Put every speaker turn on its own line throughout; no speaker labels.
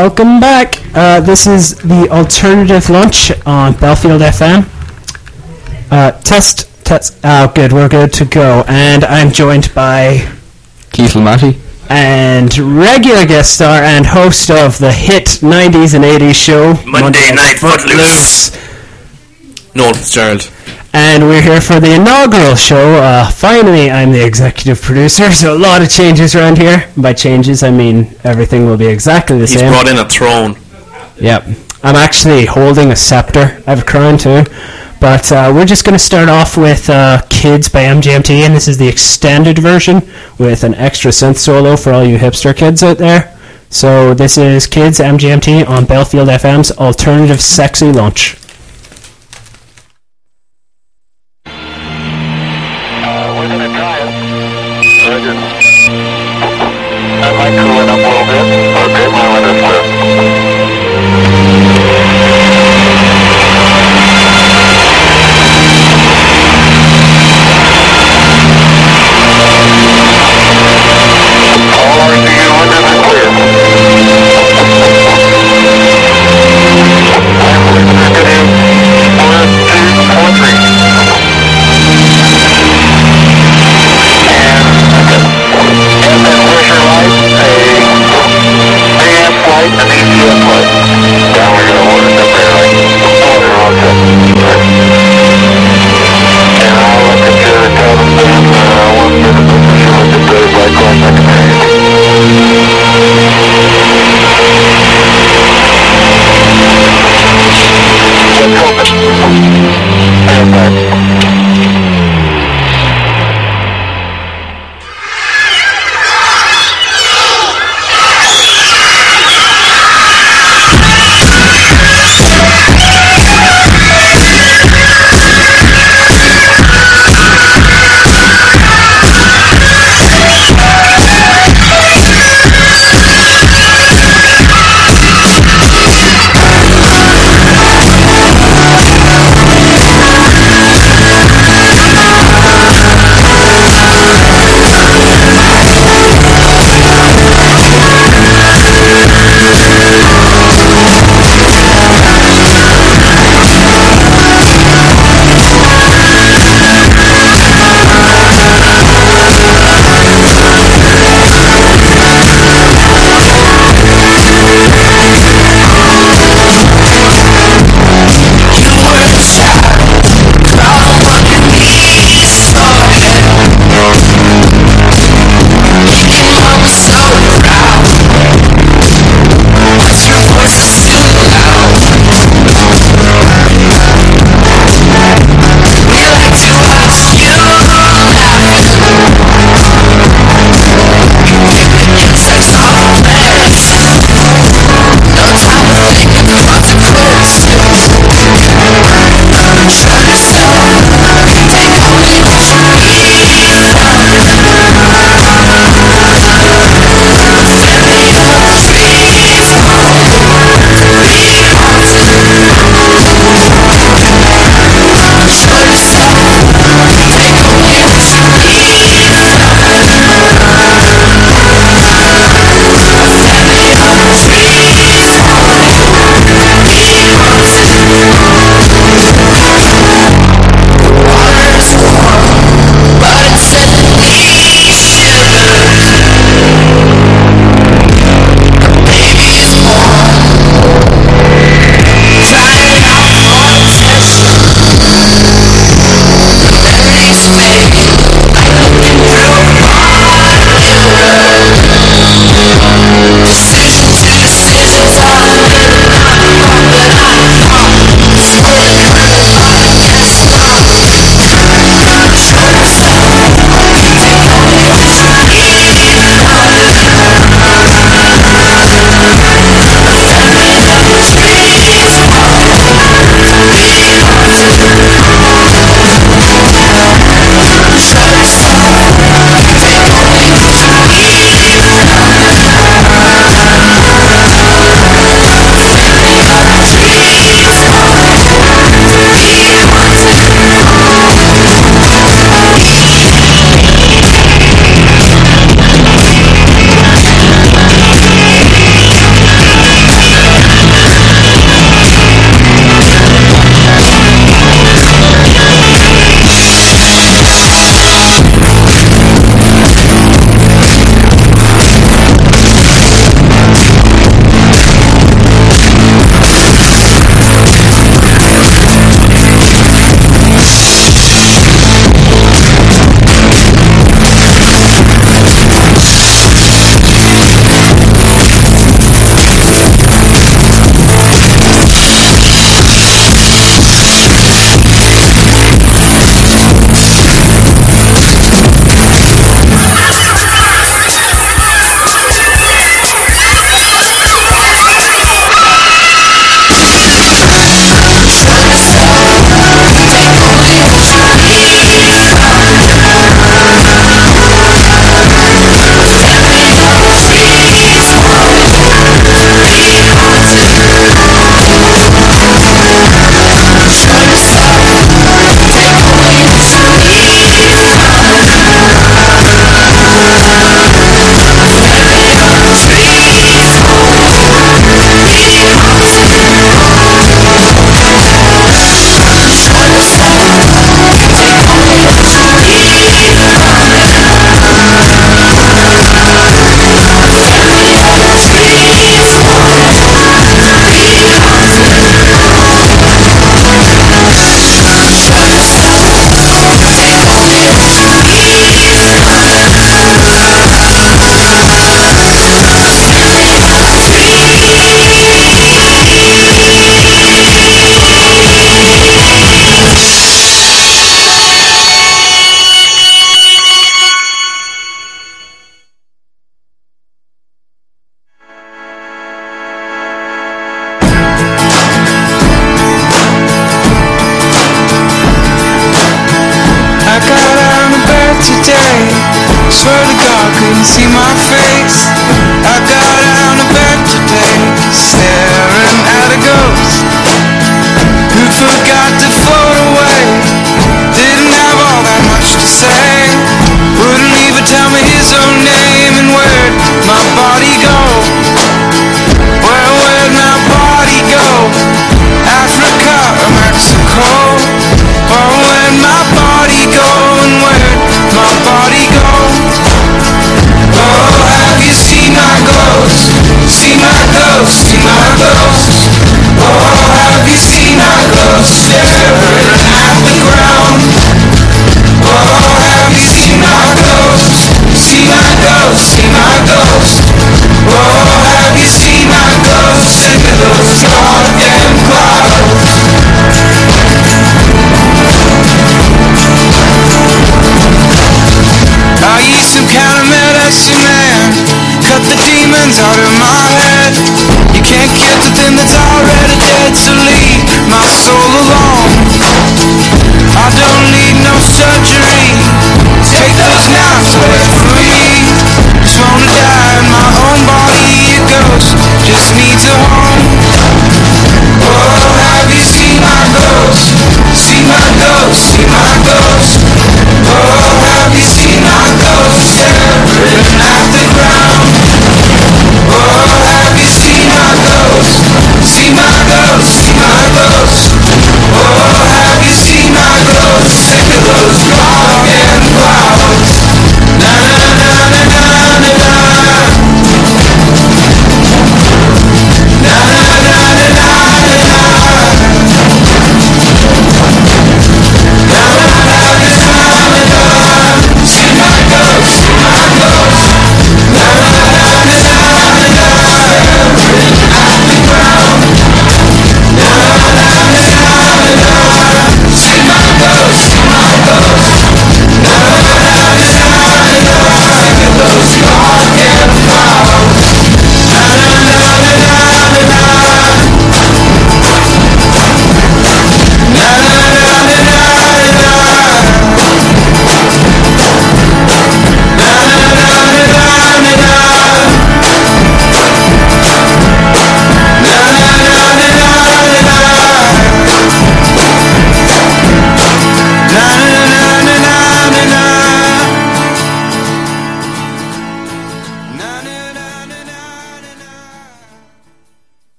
Welcome back. Uh, this is the alternative lunch on Belfield FM. Uh, test, test. Oh, good. We're good to go. And I'm joined by
Keith Lamati
and regular guest star and host of the hit '90s and '80s show
Monday, Monday Night Footloose, North Fitzgerald
and we're here for the inaugural show. Uh, finally, I'm the executive producer, so a lot of changes around here. By changes, I mean everything will be exactly the
He's
same.
He's brought in a throne.
Yep. I'm actually holding a scepter. I have a crown too. But uh, we're just going to start off with uh, Kids by MGMT, and this is the extended version with an extra synth solo for all you hipster kids out there. So this is Kids MGMT on Belfield FM's Alternative Sexy Lunch.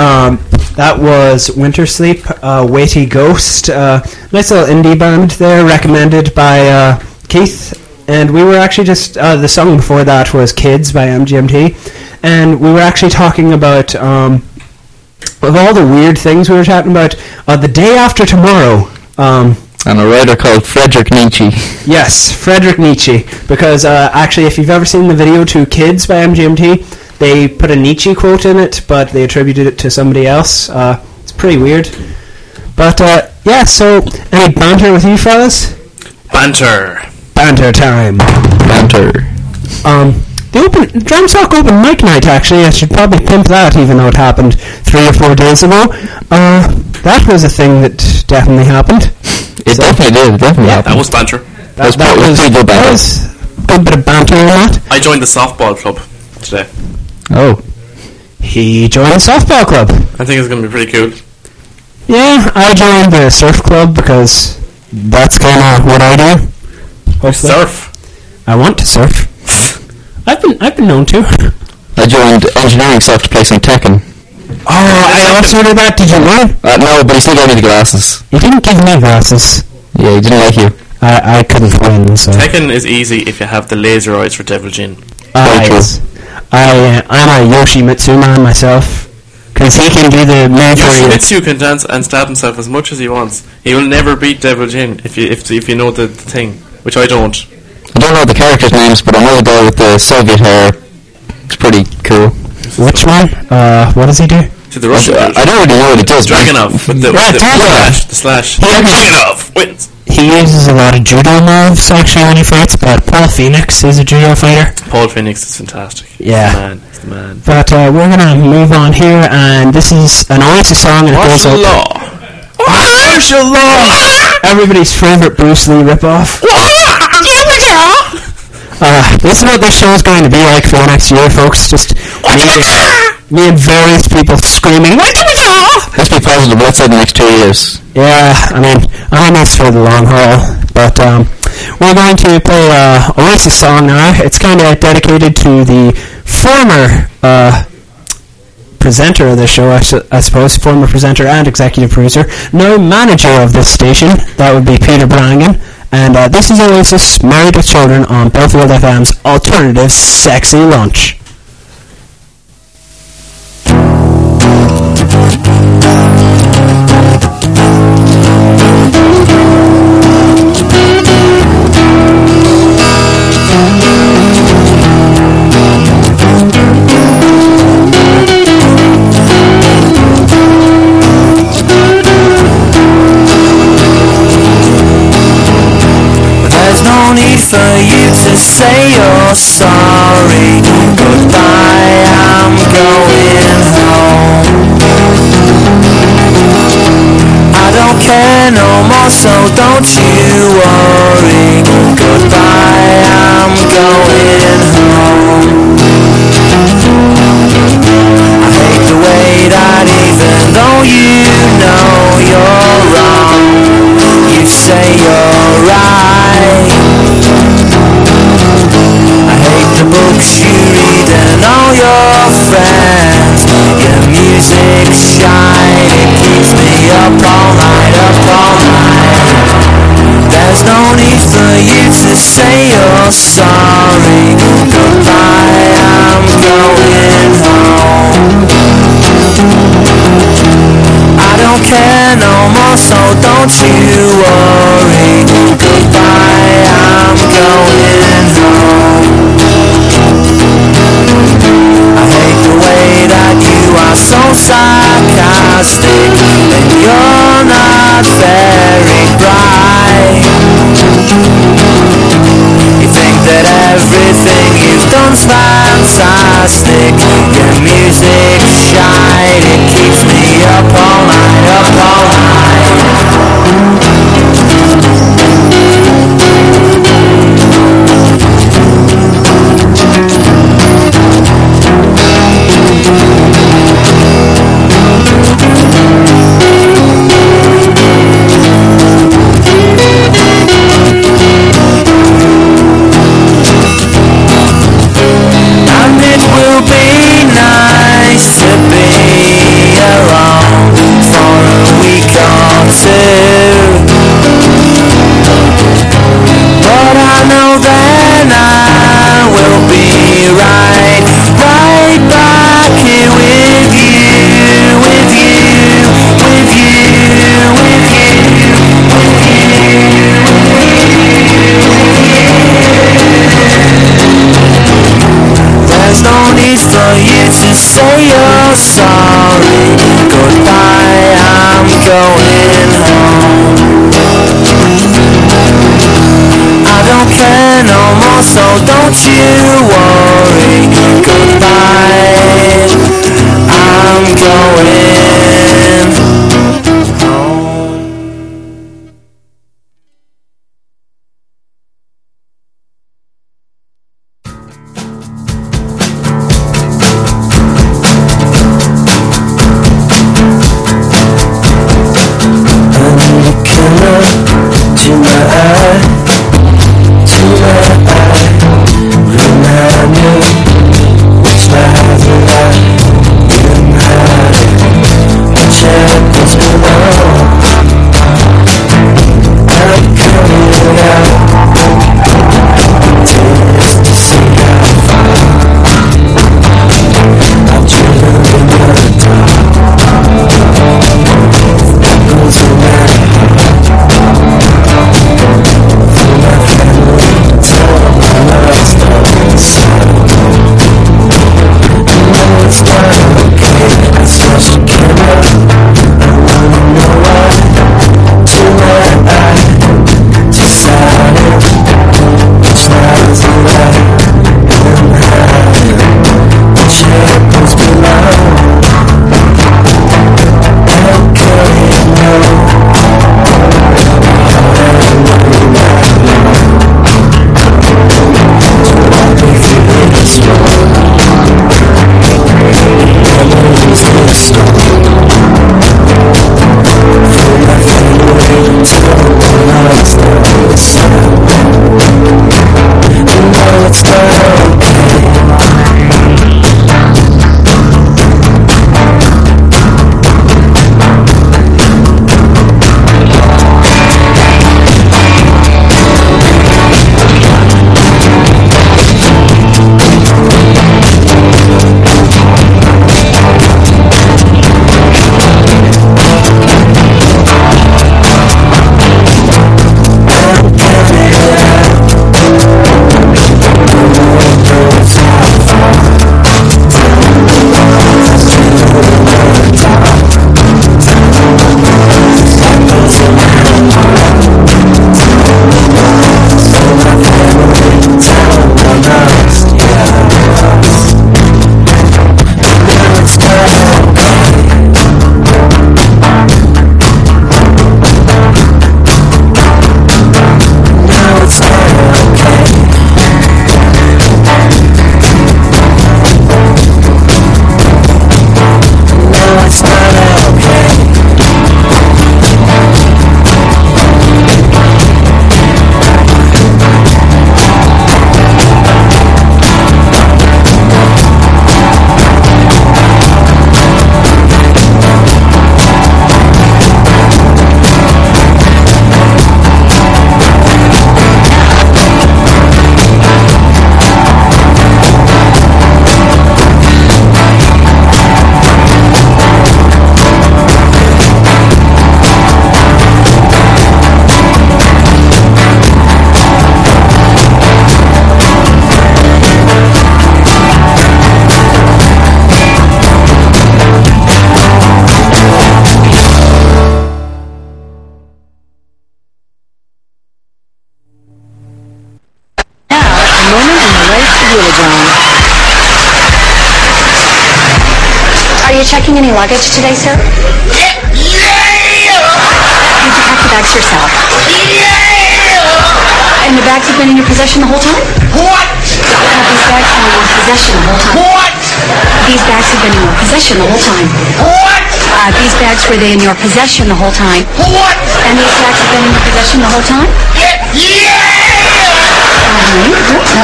Um, that was Winter Sleep, uh, Weighty Ghost. Uh, nice little indie band there, recommended by uh, Keith. And we were actually just, uh, the song before that was Kids by MGMT. And we were actually talking about, um, of all the weird things we were talking about, uh, the day after tomorrow. Um,
And a writer called Frederick Nietzsche.
Yes, Frederick Nietzsche. Because uh, actually, if you've ever seen the video to Kids by MGMT, they put a Nietzsche quote in it, but they attributed it to somebody else. Uh, it's pretty weird. But uh, yeah, so any banter with you fellas?
Banter.
Banter time.
Banter.
Um, the open drum sock open mic night. Actually, I should probably pimp that, even though it happened three or four days ago. Uh, that was a thing that definitely happened.
It definitely did. It definitely
That
happened.
was banter.
That was pretty- pretty good
that
banter.
was a good bit of banter in that.
I joined the softball club today.
Oh.
He joined the softball club.
I think it's going to be pretty cool.
Yeah, I joined the surf club because that's kind of what I do. Hopefully.
Surf.
I want to surf. I've been I've been known to.
I joined engineering stuff to play some Tekken.
Oh, I also did that. Did you win?
Uh, no, but he still gave me the glasses.
You didn't give me glasses.
Yeah, he didn't like you.
I I couldn't win. So.
Tekken is easy if you have the laser eyes for Devil Jin.
Ah,
Very true.
yes. I uh, I'm a Yoshimitsu man myself because he can do the move where he
Yoshimitsu can dance and stab himself as much as he wants. He will never beat Devil Jin if you if, if you know the, the thing, which I don't.
I don't know the characters' names, but I know the guy with the Soviet hair. It's pretty cool.
Which one? Uh, what does he do?
To the Russian
I. I don't really know what it does. but-
Dragunov with the,
Yeah,
with the slash. The slash.
Yeah.
Dragunov wins.
He uses a lot of judo moves actually when he fights, but Paul Phoenix is a judo fighter.
Paul Phoenix is fantastic.
Yeah.
He's the man. He's the man.
But uh, we're gonna move on here, and this is an Oasis song, and it goes
Martial
like
law.
Martial law! Everybody's favorite Bruce Lee ripoff. Uh, this is what this show is going to be like for the next year, folks. Just me, me and various people screaming,
Let's be positive. Let's say the next two years.
Yeah, I mean, I'm in this for the long haul, but um, we're going to play a Oasis song now. It's kind of dedicated to the former uh, presenter of the show, I, su- I suppose, former presenter and executive producer, now manager of this station. That would be Peter Brannigan. And uh, this is Oasis, Married with Children, on Belfield FM's Alternative Sexy Lunch.
Goodbye, I'm going home. I don't care no more, so don't you worry. Goodbye, I'm going
any luggage today, sir? Yeah. Did you pack the bags yourself? Yeah! And the bags have been in your possession the whole time?
What?
Have these bags been in your possession the whole time?
What?
These bags have been in your possession the whole time.
What?
Uh, these bags were they in your possession the whole time?
What?
And these bags have been in your possession the whole time?
Yeah!
All right.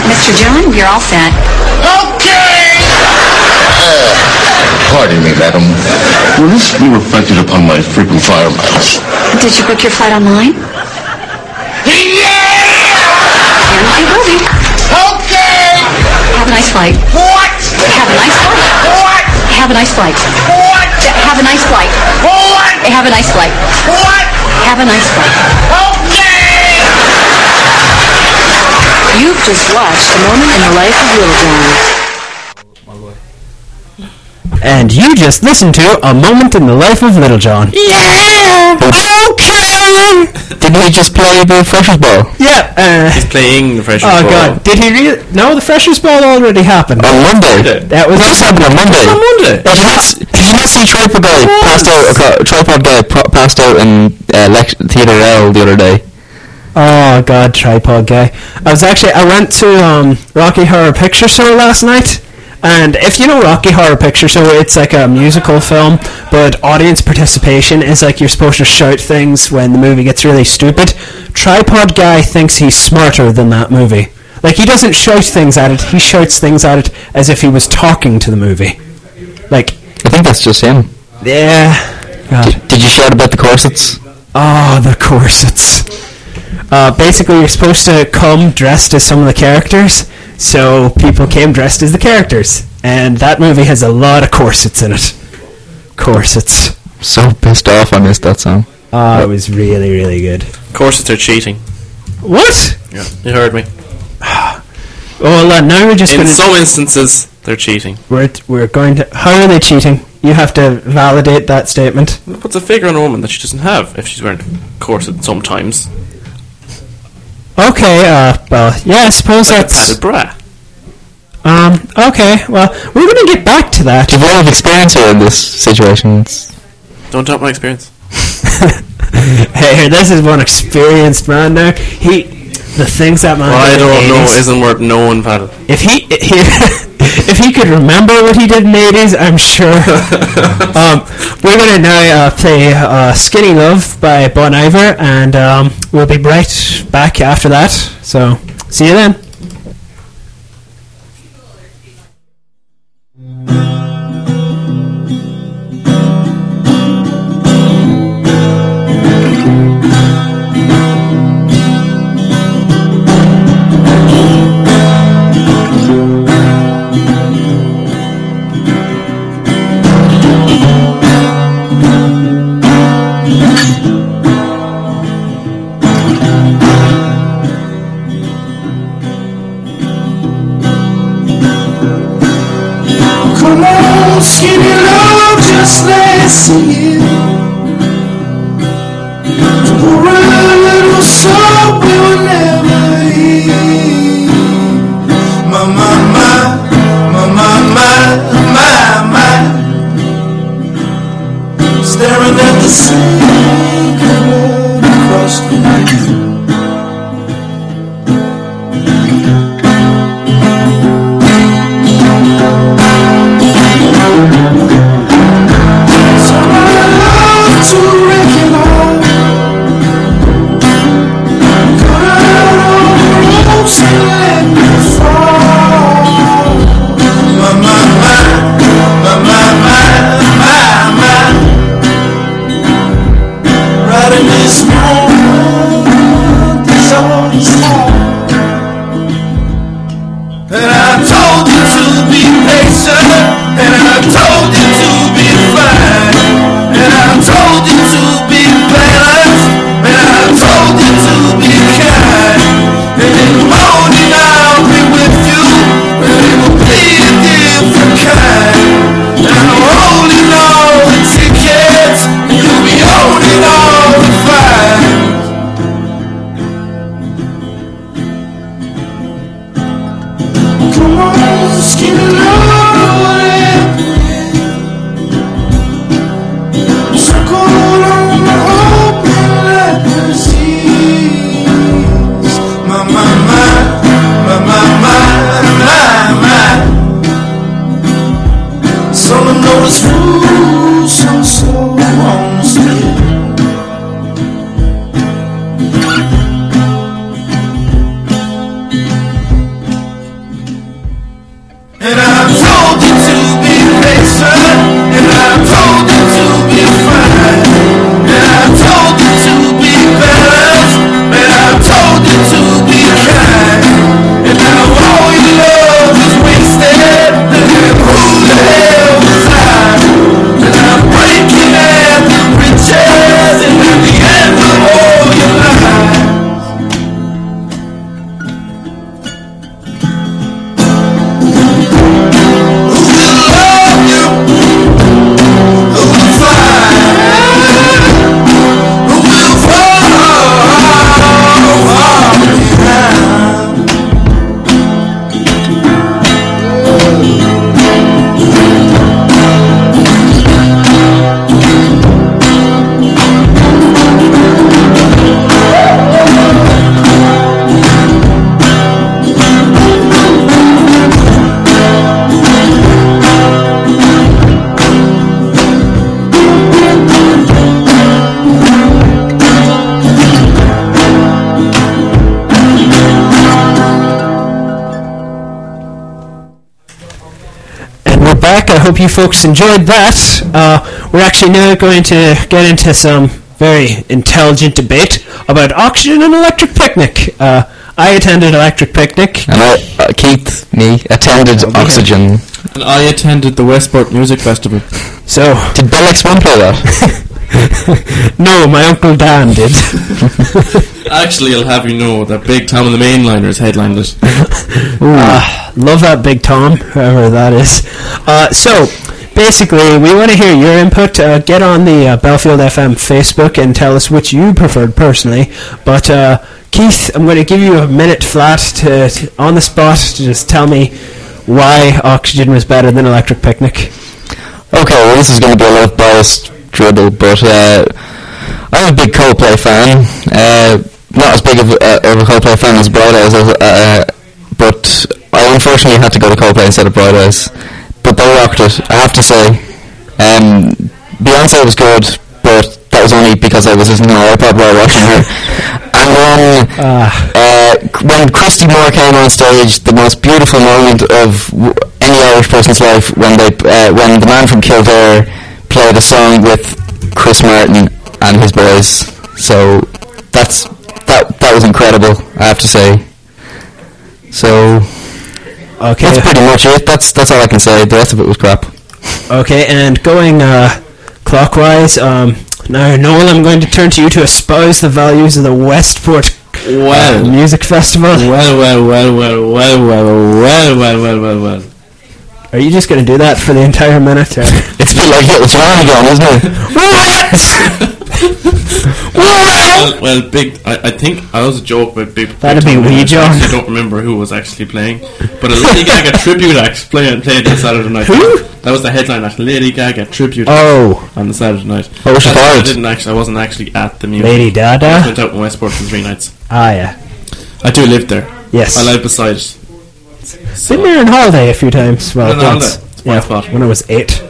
Mr. John, you're all set.
Okay!
Pardon me, madam. Will this be reflected upon my frequent flyer miles?
Did you book your flight online?
Yeah!
And it will be.
Okay!
Have a nice flight.
What?
Have a nice flight.
What?
Have a nice flight.
What?
Have a nice flight.
What?
Have a nice flight.
What?
Have a nice flight.
Okay!
You've just watched a moment in the life of Willowdrome.
And you just listened to A Moment in the Life of Little John.
Yeah!
Okay!
Didn't he just play the Freshers Ball?
Yeah, uh,
He's playing the Freshers
oh
Ball.
god, did he really? No, the Freshers Ball already happened.
On Monday.
That was
This happened on Monday.
On Monday.
Did you not, did you not see Tripod Guy passed out, aco- Tripod Guy pa- passed out in uh, lect- Theatre L the other day?
Oh god, tripod guy. I was actually I went to um, Rocky Horror Picture Show last night, and if you know Rocky Horror Picture Show, it's like a musical film, but audience participation is like you're supposed to shout things when the movie gets really stupid. Tripod guy thinks he's smarter than that movie. Like he doesn't shout things at it; he shouts things at it as if he was talking to the movie. Like,
I think that's just him.
yeah, God.
Did you shout about the corsets?
Oh, the corsets. Uh, basically, you're supposed to come dressed as some of the characters, so people came dressed as the characters. And that movie has a lot of corsets in it. Corsets.
So pissed off I missed that song.
Oh, it was really, really good.
Corsets they're cheating.
What?
Yeah, you heard me.
Well, uh, now we're just
In
going to...
some instances, they're cheating.
We're, we're going to... How are they cheating? You have to validate that statement.
It puts a figure on a woman that she doesn't have if she's wearing a corset sometimes.
Okay, uh, well, yeah, I suppose
Like a
that's...
padded bra.
Um, okay, well, we're going to get back to that.
Do you have experience here in this situation?
Don't doubt my experience.
hey, this is one experienced man now. He, the things that man.
What I don't know isn't worth knowing, padded.
If he, he if he could remember what he did in the eighties, I'm sure. um, we're gonna now uh, play uh, "Skinny Love" by Bon Iver, and um, we'll be right back after that. So, see you then. Hope you folks enjoyed that. Uh, we're actually now going to get into some very intelligent debate about oxygen and electric picnic. Uh, I attended electric picnic.
And I, uh, Keith, me, attended
Oh, we had-
Oxygen.
And I attended the Westport Music Festival.
So
Did Bell X1 play that?
no, my uncle Dan did.
Actually, I'll have you know that Big Tom and the Mainliners headlined it.
Ah, love that Big Tom, whoever that is. Uh, so, basically, we want to hear your input. Uh, get on the uh, Belfield FM Facebook and tell us which you preferred personally. But uh, Keith, I'm going to give you a minute flat to, to on the spot to just tell me why Oxygen was better than Electric Picnic.
Okay, well this is going to be a lot of biased dribble, but uh, I'm a big Coldplay fan. Uh, not as big of, uh, of a Coldplay fan as Bright Eyes, uh, but I unfortunately had to go to Coldplay instead of Bright Eyes. But they rocked it, I have to say. Um, Beyonce was good, but that was only because I was listening to her iPod while watching her. And then
Ah.
uh, when Christy Moore came on stage, the most beautiful moment of w- any Irish person's life when they uh, when the man from Kildare played a song with Chris Martin and his boys. So that's that that was incredible. I have to say. So
Okay.
that's pretty much it. That's that's all I can say. The rest of it was crap.
Okay, and going uh, clockwise, um, now Noel, I'm going to turn to you to espouse the values of the Westport uh,
Well.
Music Festival.
Well, well, well, well, well, well, well, well, well, well, well.
Are you just going to do that for the entire minute? Or?
It's a bit like Little Swan again, isn't it?
Well, well, big. I, I think I was a joke about big.
That'd
Big
be wee John.
I don't remember who was actually playing, but a Lady Gaga tribute act played played on Saturday night.
Who?
That was the headline act. Lady Gaga tribute.
Oh,
on the Saturday night.
Oh, was she
I didn't actually. I wasn't actually at the music.
Lady Dada.
I went out in Westport for three nights.
Ah, yeah.
I do live there.
Yes.
I live beside it.
Been there on holiday a few times. Well, once.
my
Yeah,
spot.
when I was eight.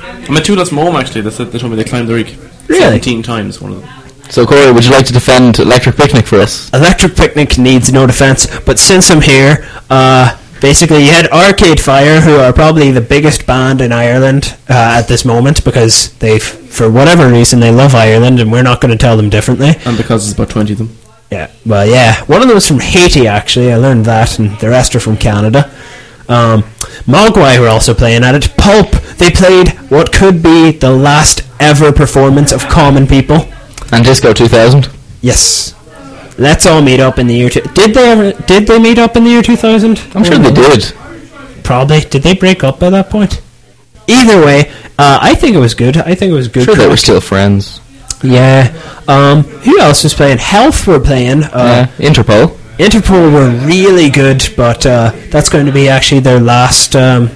I'm at two that's mom actually. They said they told me they climbed the Reek.
Really?
Seventeen times. One of them.
So Corey, would you like to defend Electric Picnic for us?
Electric Picnic needs no defense, but since I'm here, uh, basically you had Arcade Fire, who are probably the biggest band in Ireland uh, at this moment because they, for whatever reason, they love Ireland, and we're not going to tell them differently.
And because there's about twenty of them.
Yeah, well, yeah. One of them was from Haiti, actually. I learned that, and the rest are from Canada. Um, Mogwai were also playing at it. Pulp, they played what could be the last ever performance of Common People.
And Disco 2000?
Yes. Let's all meet up in the year. Two- did they ever? Did they meet up in the year two thousand?
I'm sure they did.
Probably. Did they break up by that point? Either way, uh, I think it was good. I think it was good.
Sure they were still friends.
Yeah. Um, who else was playing? Health were playing. Uh,
Yeah, Interpol.
Interpol were really good, but uh, that's going to be actually their last um,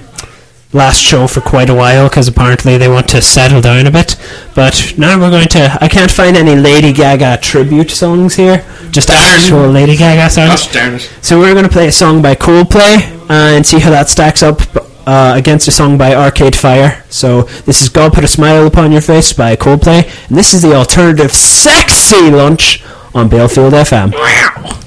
last show for quite a while because apparently they want to settle down a bit. But now we're going to. I can't find any Lady Gaga tribute songs here. Just actual Lady Gaga songs.
Gosh darn.
So we're going to play a song by Coldplay and see how that stacks up uh, against a song by Arcade Fire. So this is "God Put a Smile Upon Your Face" by Coldplay, and this is the alternative "Sexy Lunch" on Belfield FM.
Where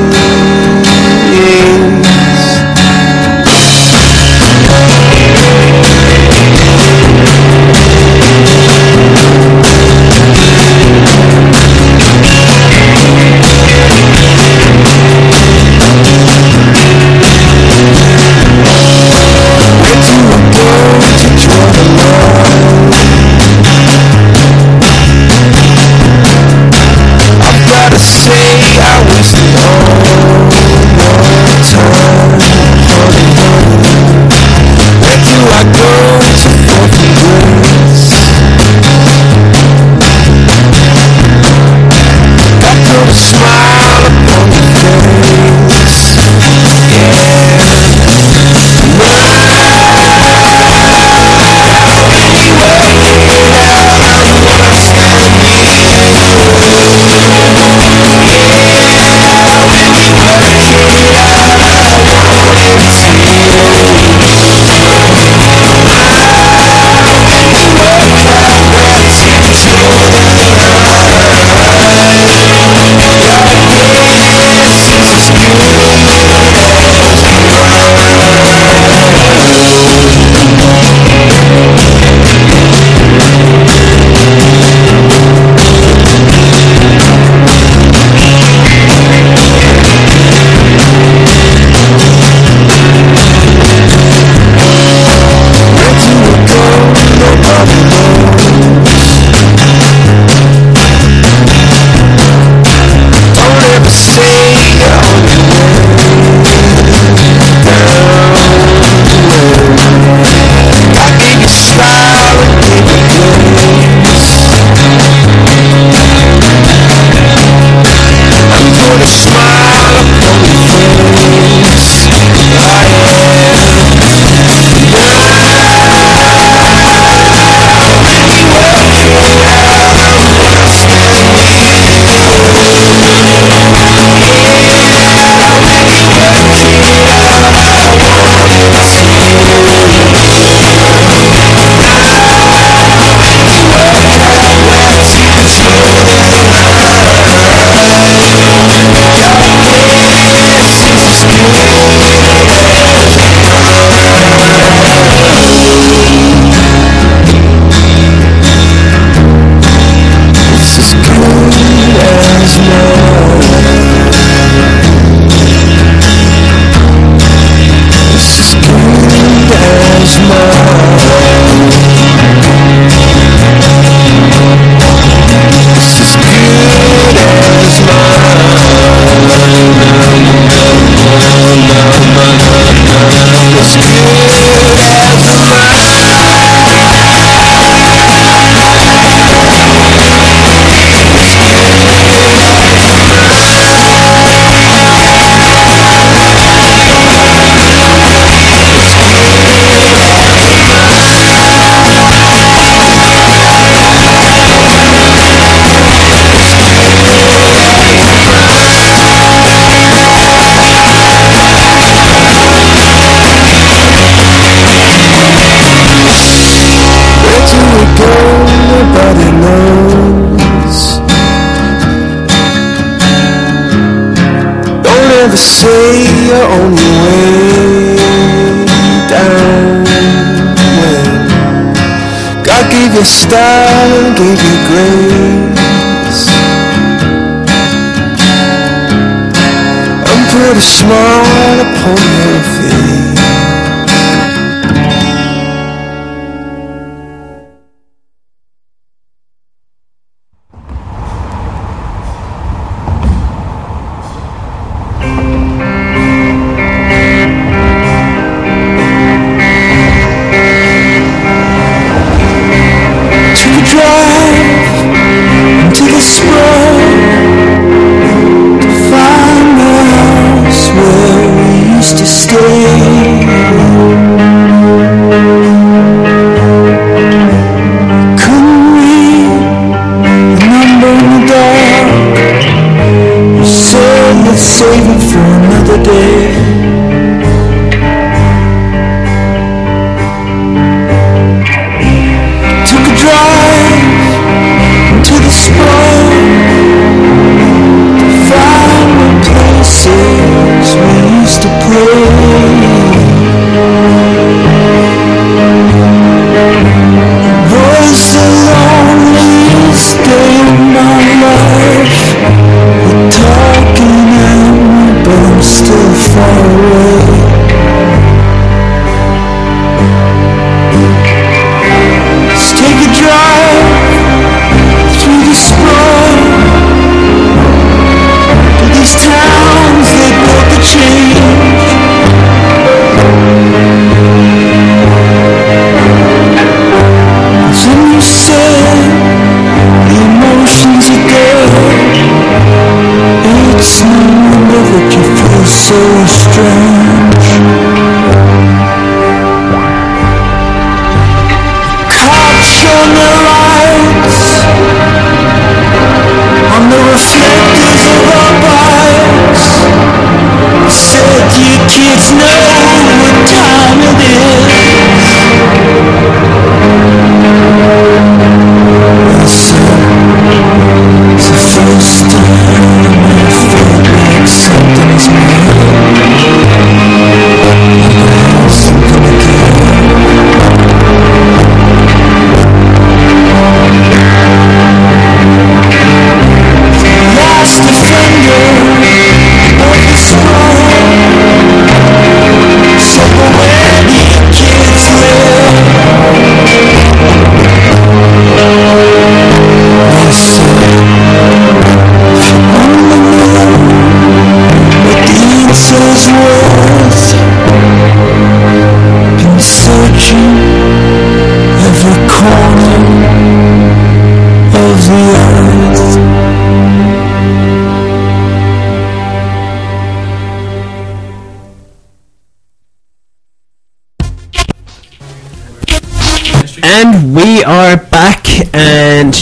Smile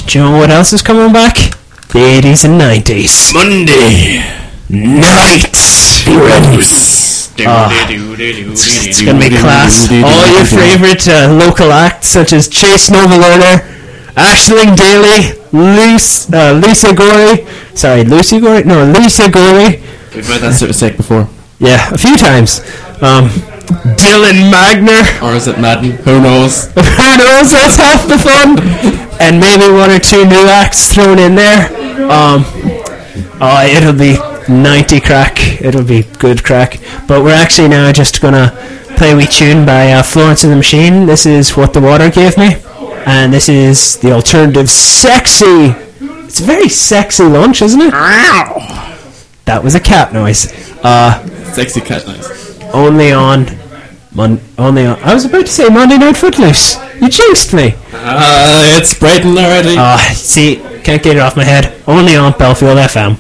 do you know what else is coming back? The 80s and 90s.
Monday
Nights! Be ready. Ah, it's gonna be class. All your favourite uh, local acts, such as Chase Nova Learner, Ashling Daly, Luce, uh, Lisa Gorey, sorry, Lucy Gorey? No, Lisa Gorey.
We've made that sort of mistake before.
Yeah, a few times. Um, Dylan Magner.
Or is it Madden? Who knows?
Who knows? That's half the fun. And maybe one or two new acts thrown in there. Um, oh, it'll be 90 crack. It'll be good crack. But we're actually now just gonna play a wee tune by uh, Florence and the Machine. This is what the water gave me, and this is the alternative sexy. It's a very sexy lunch, isn't it? That was a cat noise. Uh,
Sexy cat noise.
Only on. Mon- only on. I was about to say Monday Night Footloose. You jinxed me.
Uh, it's Brighton already.
Ah, see, can't get it off my head. Only on Belfield FM.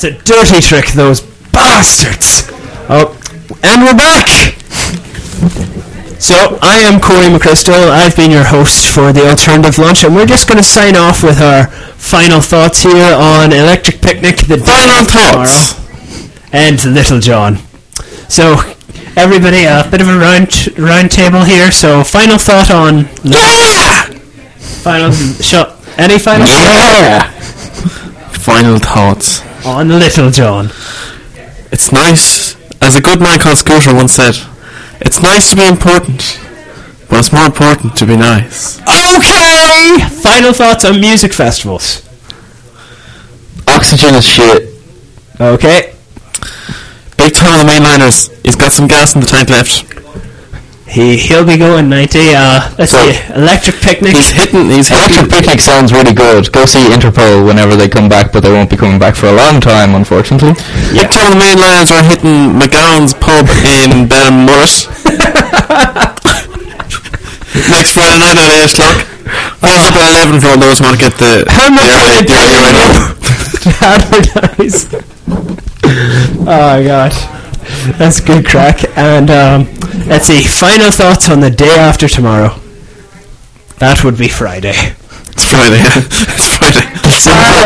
That's
a dirty trick, those bastards. Oh, and we're back. So I am Corey McChrystal. I've been your host for the Alternative Lunch, and we're just going to sign off with our final thoughts here on Electric Picnic, the final
thoughts.
and Little John. So everybody, a bit of a round round table here. So final thought on
Yeah!
final shot. Any final
Yeah!
Final thoughts.
On Little John?
It's nice, as a good man called Scooter once said, it's nice to be important, but it's more important to be nice.
Okay. Final thoughts on music festivals.
Oxygen is shit.
Okay.
Big Tom of the mainliners, he's got some gas in the tank left.
He he'll be going ninety. Uh, let's
So-
see, Electric Picnic.
He's hitting, he's
Electric
hitting.
Picnic sounds really good. Go see Interpol whenever they come back, but they won't be coming back for a long time, unfortunately.
Big Tom of the mainliners are hitting McGowan's pub in Belmullet. Next Friday night at 8 o'clock. Close up at 11 for all those who want to get the...
How much
the
are
early-
they
the early
paying
right
you to advertise? oh my god, that's good crack. And um, let's see, final thoughts on the day after tomorrow. That would be Friday.
It's Friday, it's Friday.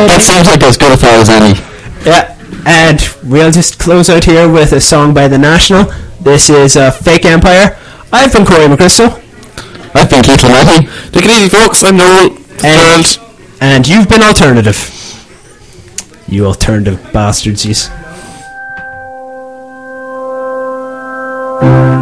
That seems like as good a thought as any.
Yeah, and we'll just close out here with a song by The National. This is uh, Fake Empire. I've been Corey McChrystal,
I've been Keith Lametti.
Take it easy, folks. I'm Noel.
And- and you've been Alternative. You alternative bastards,
Still